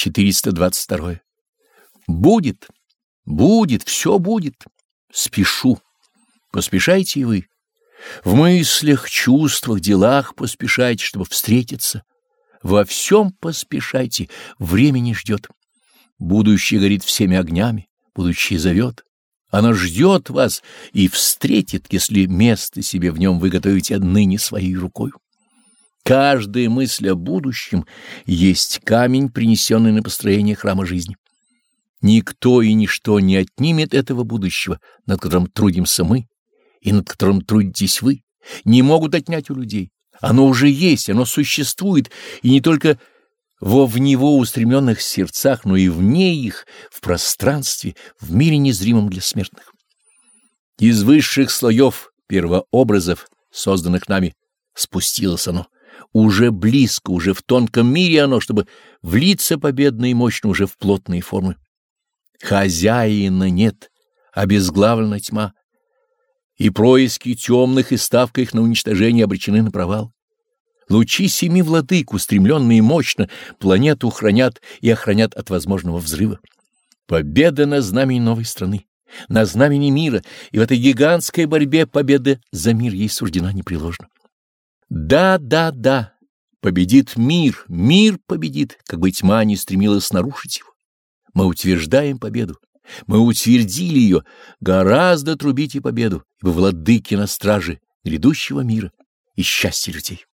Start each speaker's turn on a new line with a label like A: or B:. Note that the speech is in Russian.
A: 422. Будет, будет, все будет. Спешу. Поспешайте и вы. В мыслях, чувствах, делах поспешайте, чтобы встретиться. Во всем поспешайте, времени ждет. Будущее горит всеми огнями, будущее зовет. Оно ждет вас и встретит, если место себе в нем вы готовите отныне своей рукой. Каждая мысль о будущем есть камень, принесенный на построение храма жизни. Никто и ничто не отнимет этого будущего, над которым трудимся мы и над которым трудитесь вы, не могут отнять у людей. Оно уже есть, оно существует, и не только во в него устремленных сердцах, но и вне их, в пространстве, в мире незримом для смертных. Из высших слоев первообразов, созданных нами, спустилось оно. Уже близко, уже в тонком мире оно, чтобы влиться победно и мощно уже в плотные формы. Хозяина нет, обезглавлена тьма, и происки темных и ставка их на уничтожение обречены на провал. Лучи семи владык, устремленные мощно, планету хранят и охранят от возможного взрыва. Победа на знамени новой страны, на знамени мира, и в этой гигантской борьбе победа за мир ей суждена непреложно. Да, да, да, победит мир, мир победит, как бы тьма не стремилась нарушить его. Мы утверждаем победу. Мы утвердили ее, гораздо трубите победу, ибо владыки на страже грядущего мира и счастья людей.